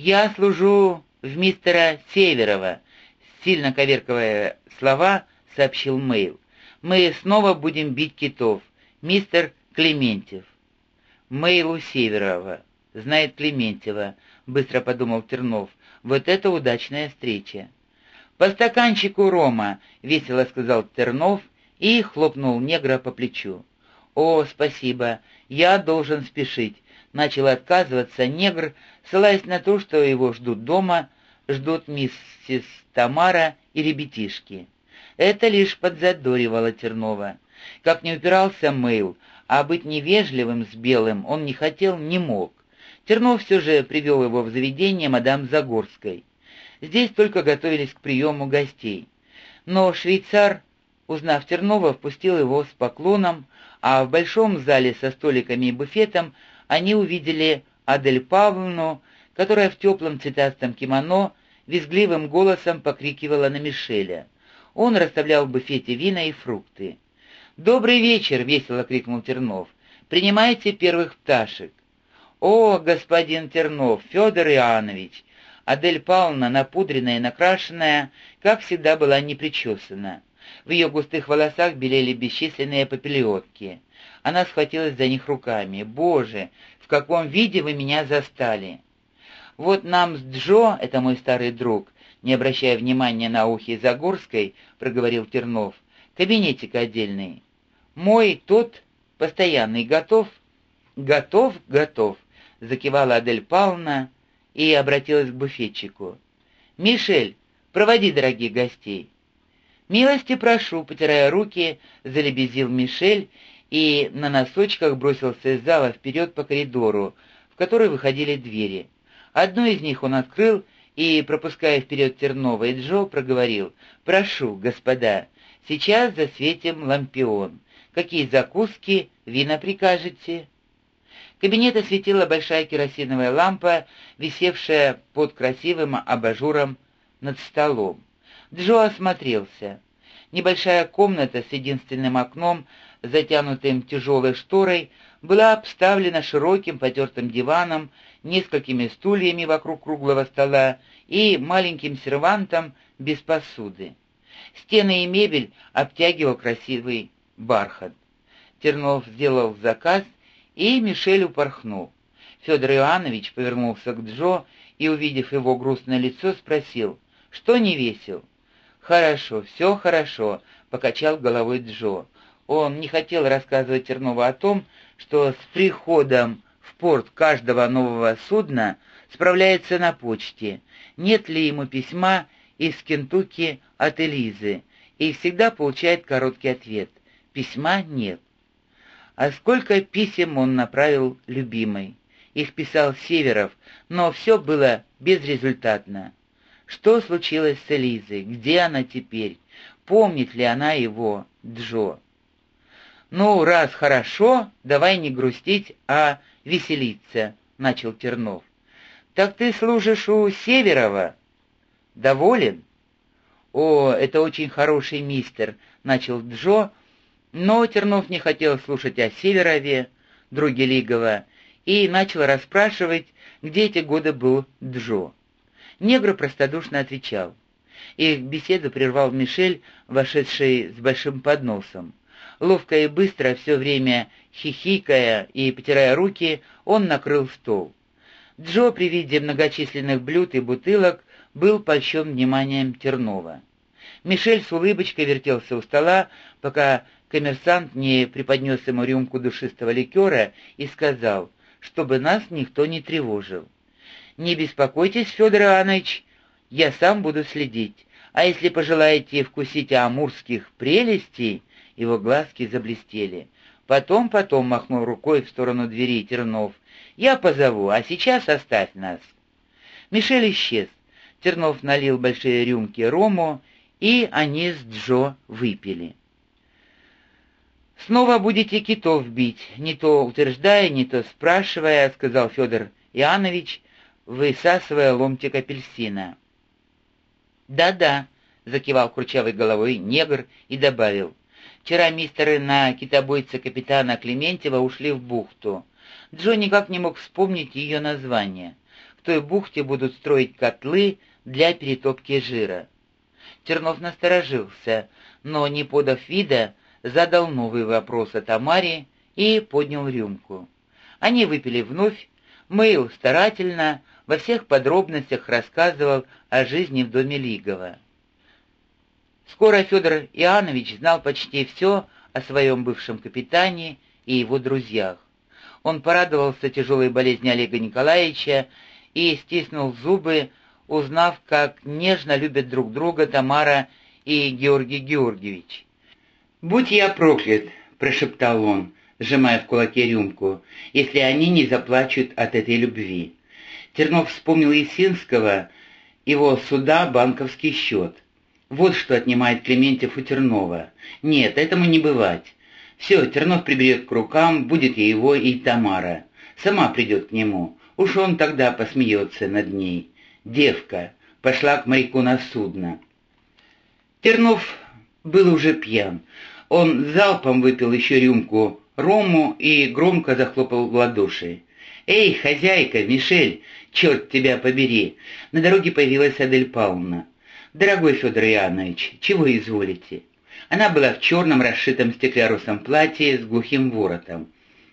«Я служу в мистера Северова», — сильно коверковая слова, сообщил Мэйл. «Мы снова будем бить китов. Мистер Клементьев». «Мэйлу Северова. Знает Клементьева», — быстро подумал Тернов. «Вот это удачная встреча». «По стаканчику рома», — весело сказал Тернов и хлопнул негра по плечу. «О, спасибо, я должен спешить», — начал отказываться негр, ссылаясь на то, что его ждут дома, ждут миссис Тамара и ребятишки. Это лишь подзадоривало Тернова. Как не упирался Мэйл, а быть невежливым с Белым он не хотел, не мог. Тернов все же привел его в заведение мадам Загорской. Здесь только готовились к приему гостей. Но швейцар, узнав Тернова, впустил его с поклоном, а в большом зале со столиками и буфетом они увидели Адель Павловну, которая в теплом цветастом кимоно визгливым голосом покрикивала на Мишеля. Он расставлял в буфете вина и фрукты. «Добрый вечер!» — весело крикнул Тернов. «Принимайте первых пташек». «О, господин Тернов, Федор Иоаннович!» Адель Павловна, напудренная и накрашенная, как всегда была непричесана. В ее густых волосах белели бесчисленные попелетки. Она схватилась за них руками. «Боже, в каком виде вы меня застали!» «Вот нам с Джо, это мой старый друг», не обращая внимания на ухи Загорской, проговорил Тернов, «кабинетик отдельный. Мой тот постоянный готов?» «Готов, готов», — закивала Адель Павловна и обратилась к буфетчику. «Мишель, проводи дорогих гостей». «Милости прошу», — потирая руки, залебезил Мишель и на носочках бросился из зала вперед по коридору, в который выходили двери. Одну из них он открыл и, пропуская вперед Тернова и Джо, проговорил «Прошу, господа, сейчас засветим лампион. Какие закуски, вина прикажете?» Кабинет осветила большая керосиновая лампа, висевшая под красивым абажуром над столом. Джо осмотрелся. Небольшая комната с единственным окном, затянутым тяжелой шторой, была обставлена широким потертым диваном, несколькими стульями вокруг круглого стола и маленьким сервантом без посуды. Стены и мебель обтягивал красивый бархат. Тернов сделал заказ, и Мишель упорхнул. Федор Иоаннович повернулся к Джо и, увидев его грустное лицо, спросил, что не весел. «Хорошо, все хорошо», — покачал головой Джо. Он не хотел рассказывать Тернову о том, что с приходом в порт каждого нового судна справляется на почте, нет ли ему письма из Кентукки от Элизы, и всегда получает короткий ответ. Письма нет. А сколько писем он направил любимой. Их писал Северов, но все было безрезультатно. Что случилось с Элизой? Где она теперь? Помнит ли она его, Джо? «Ну, раз хорошо, давай не грустить, а веселиться», — начал Тернов. «Так ты служишь у Северова?» «Доволен?» «О, это очень хороший мистер», — начал Джо, но Тернов не хотел слушать о Северове, друге Лигова, и начал расспрашивать, где эти годы был Джо. Негр простодушно отвечал. Их беседу прервал Мишель, вошедший с большим подносом. Ловко и быстро, все время хихикая и потирая руки, он накрыл стол. Джо при виде многочисленных блюд и бутылок был польщен вниманием Тернова. Мишель с улыбочкой вертелся у стола, пока коммерсант не преподнес ему рюмку душистого ликера и сказал, чтобы нас никто не тревожил. «Не беспокойтесь, Федор Иванович, я сам буду следить. А если пожелаете вкусить амурских прелестей...» Его глазки заблестели. Потом, потом махнул рукой в сторону двери Тернов. «Я позову, а сейчас оставь нас». Мишель исчез. Тернов налил большие рюмки рому, и они с Джо выпили. «Снова будете китов бить, не то утверждая, не то спрашивая», — сказал Федор Иоаннович, высасывая ломтик апельсина. «Да-да», — закивал курчавой головой негр и добавил. «Вчера мистеры на китобойце капитана Клементьева ушли в бухту. Джо никак не мог вспомнить ее название. В той бухте будут строить котлы для перетопки жира. Тернов насторожился, но, не подав вида, задал новый вопрос о Тамаре и поднял рюмку. Они выпили вновь, Мэйл старательно, во всех подробностях рассказывал о жизни в доме Лигова. Скоро Федор Иоаннович знал почти все о своем бывшем капитане и его друзьях. Он порадовался тяжелой болезни Олега Николаевича и стиснул зубы, узнав, как нежно любят друг друга Тамара и Георгий Георгиевич. «Будь я проклят!» — прошептал он, сжимая в кулаке рюмку, «если они не заплачут от этой любви». Тернов вспомнил Есинского, его суда банковский счет. Вот что отнимает Клементьев у Тернова. Нет, этому не бывать. Все, Тернов приберет к рукам, будет и его, и Тамара. Сама придет к нему. Уж он тогда посмеется над ней. Девка пошла к моряку на судно. Тернов был уже пьян. Он залпом выпил еще рюмку рому и громко захлопал в ладоши. «Эй, хозяйка, Мишель, черт тебя побери!» На дороге появилась Адель Павловна. «Дорогой Федор Иоаннович, чего изволите?» Она была в черном расшитом стеклярусом платье с глухим воротом.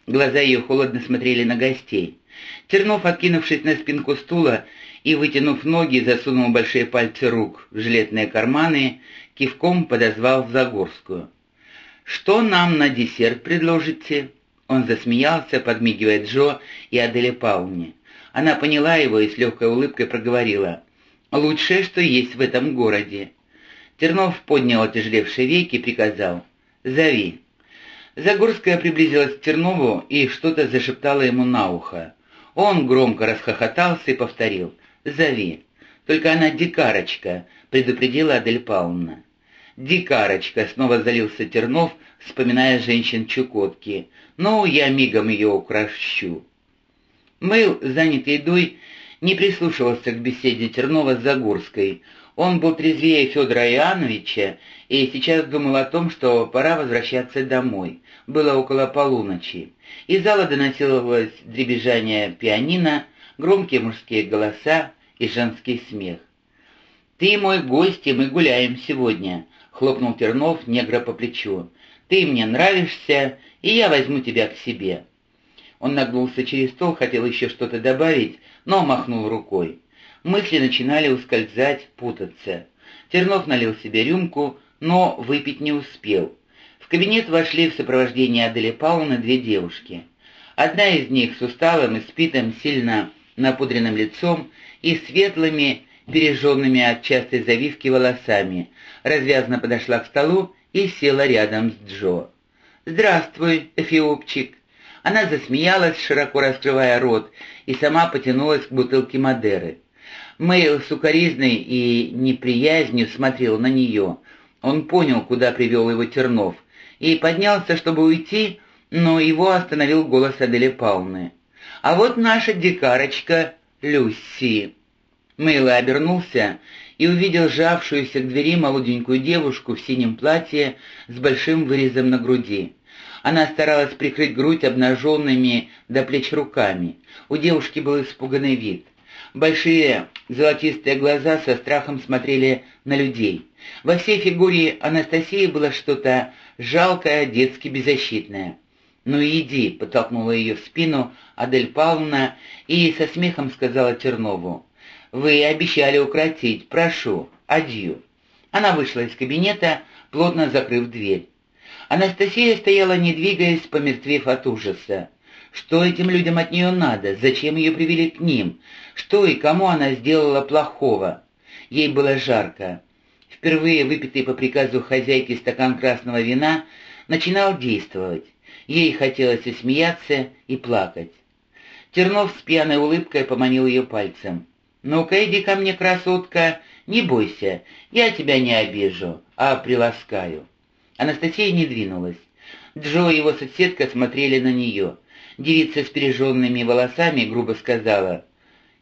Глаза ее холодно смотрели на гостей. Тернов, откинувшись на спинку стула и, вытянув ноги, засунул большие пальцы рук в жилетные карманы, кивком подозвал Загорскую. «Что нам на десерт предложите?» Он засмеялся, подмигивая Джо и Аделе Пауне. Она поняла его и с легкой улыбкой проговорила. «Лучшее, что есть в этом городе». Тернов поднял отяжелевшие веки и приказал. «Зови». Загорская приблизилась к Тернову и что-то зашептала ему на ухо. Он громко расхохотался и повторил. «Зови». «Только она дикарочка», — предупредила Адель Павловна. «Дикарочка», — снова залился Тернов, вспоминая женщин Чукотки. «Ну, я мигом ее укращу». Мэйл, занятый едой, не прислушивался к беседе Тернова с Загорской. Он был трезвее Федора Иоанновича и сейчас думал о том, что пора возвращаться домой. Было около полуночи. Из зала доносилось дребезжание пианино, громкие мужские голоса и женский смех. «Ты мой гость, и мы гуляем сегодня», — хлопнул Тернов негра по плечу. Ты мне нравишься, и я возьму тебя к себе». Он нагнулся через стол, хотел еще что-то добавить, но махнул рукой. Мысли начинали ускользать, путаться. Тернов налил себе рюмку, но выпить не успел. В кабинет вошли в сопровождении Адели Павловны две девушки. Одна из них с усталым и спитым, сильно напудренным лицом и светлыми, пережженными от частой завивки волосами, развязно подошла к столу и села рядом с Джо. «Здравствуй, Эфиопчик!» Она засмеялась, широко раскрывая рот, и сама потянулась к бутылке Мадеры. Мэйл с укоризной и неприязнью смотрел на нее. Он понял, куда привел его Тернов, и поднялся, чтобы уйти, но его остановил голос Адели Павловны. «А вот наша дикарочка Люси!» Мэйл обернулся и увидел сжавшуюся к двери молоденькую девушку в синем платье с большим вырезом на груди. Она старалась прикрыть грудь обнаженными до плеч руками. У девушки был испуганный вид. Большие золотистые глаза со страхом смотрели на людей. Во всей фигуре Анастасии было что-то жалкое, детски беззащитное. «Ну иди», — подтолкнула ее в спину Адель Павловна и со смехом сказала Тернову. «Вы обещали укротить. Прошу. Адью». Она вышла из кабинета, плотно закрыв дверь. Анастасия стояла, не двигаясь, помертвев от ужаса. Что этим людям от нее надо? Зачем ее привели к ним? Что и кому она сделала плохого? Ей было жарко. Впервые выпитый по приказу хозяйки стакан красного вина начинал действовать. Ей хотелось и смеяться, и плакать. Тернов с пьяной улыбкой поманил ее пальцем. «Ну-ка, иди ко мне, красотка, не бойся, я тебя не обижу, а приласкаю». Анастасия не двинулась. Джо и его соседка смотрели на нее. Девица с пережженными волосами грубо сказала,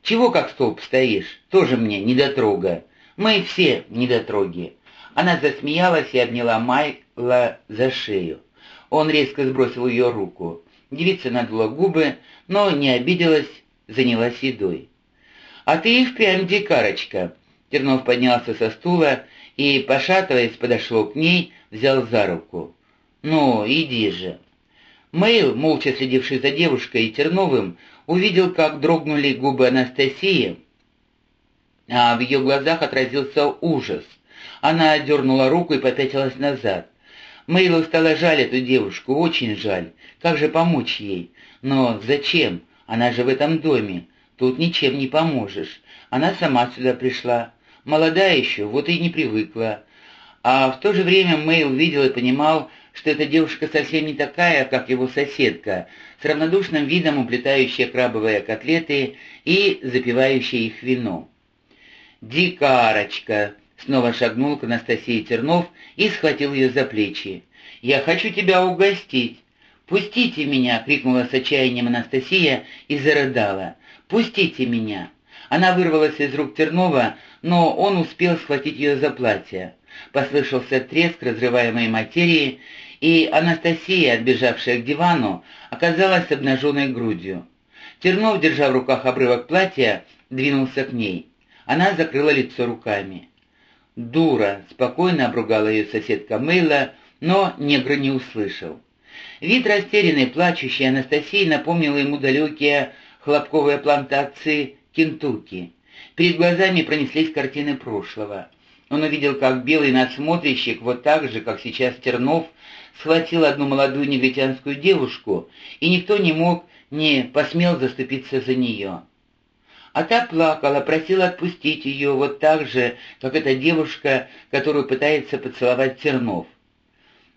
«Чего как столб стоишь? Тоже мне недотрога. Мы все недотроги». Она засмеялась и обняла Майкла за шею. Он резко сбросил ее руку. Девица надула губы, но не обиделась, занялась едой. «А ты и впрямь дикарочка!» Тернов поднялся со стула и, пошатываясь, подошел к ней, взял за руку. «Ну, иди же!» Мэйл, молча следивший за девушкой и Терновым, увидел, как дрогнули губы Анастасии, а в ее глазах отразился ужас. Она дернула руку и попятилась назад. Мэйлу стало жаль эту девушку, очень жаль. Как же помочь ей? Но зачем? Она же в этом доме. Тут ничем не поможешь. Она сама сюда пришла. Молодая еще, вот и не привыкла. А в то же время Мэйл видел и понимал, что эта девушка совсем не такая, как его соседка, с равнодушным видом уплетающая крабовые котлеты и запивающая их вином. «Дикарочка!» — снова шагнул к Анастасии Тернов и схватил ее за плечи. «Я хочу тебя угостить!» «Пустите меня!» — крикнула с отчаянием Анастасия и зарыдала. «Пустите меня!» Она вырвалась из рук Тернова, но он успел схватить ее за платье. Послышался треск разрываемой материи, и Анастасия, отбежавшая к дивану, оказалась обнаженной грудью. Тернов, держа в руках обрывок платья, двинулся к ней. Она закрыла лицо руками. «Дура!» — спокойно обругала ее соседка Мейла, но негр не услышал. Вид растерянной, плачущей Анастасии напомнил ему далекие хлопковые плантации Кентукки. Перед глазами пронеслись картины прошлого. Он увидел, как белый надсмотрщик, вот так же, как сейчас Тернов, схватил одну молодую негритянскую девушку, и никто не мог, не посмел заступиться за нее. А та плакала, просила отпустить ее вот так же, как эта девушка, которую пытается поцеловать Тернов.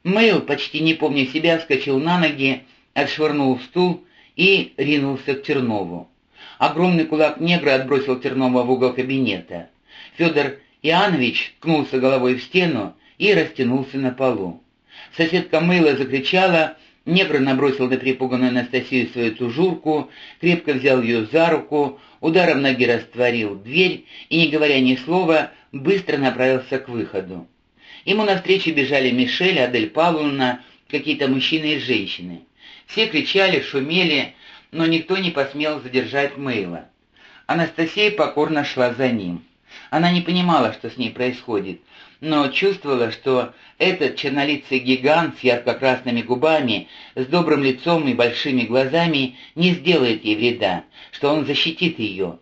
Мэйл, почти не помня себя, вскочил на ноги, отшвырнул стул и ринулся к Тернову. Огромный кулак негра отбросил Тернова в угол кабинета. Федор Иоаннович ткнулся головой в стену и растянулся на полу. Соседка Мэйла закричала, негр набросил на перепуганную Анастасию свою тужурку, крепко взял ее за руку, ударом ноги растворил дверь и, не говоря ни слова, быстро направился к выходу. Ему навстречу бежали Мишель, Адель Павловна, какие-то мужчины и женщины. Все кричали, шумели, но никто не посмел задержать Мейла. Анастасия покорно шла за ним. Она не понимала, что с ней происходит, но чувствовала, что этот чернолицый гигант с ярко-красными губами, с добрым лицом и большими глазами не сделает ей вреда, что он защитит ее.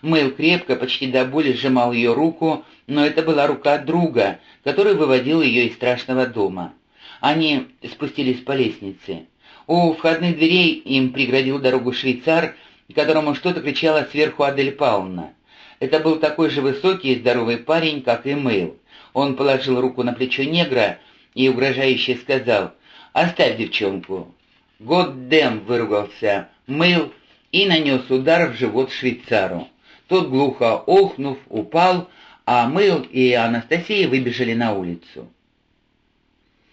Мэл крепко, почти до боли сжимал ее руку, но это была рука друга, который выводил ее из страшного дома. Они спустились по лестнице. У входных дверей им преградил дорогу швейцар, которому что-то кричала сверху Адель Пауна. Это был такой же высокий и здоровый парень, как и Мэйл. Он положил руку на плечо негра и угрожающе сказал «Оставь девчонку». «Годдэм!» — выругался Мэйл и нанес удар в живот швейцару. Тот, глухо охнув, упал, а Мэйл и Анастасия выбежали на улицу.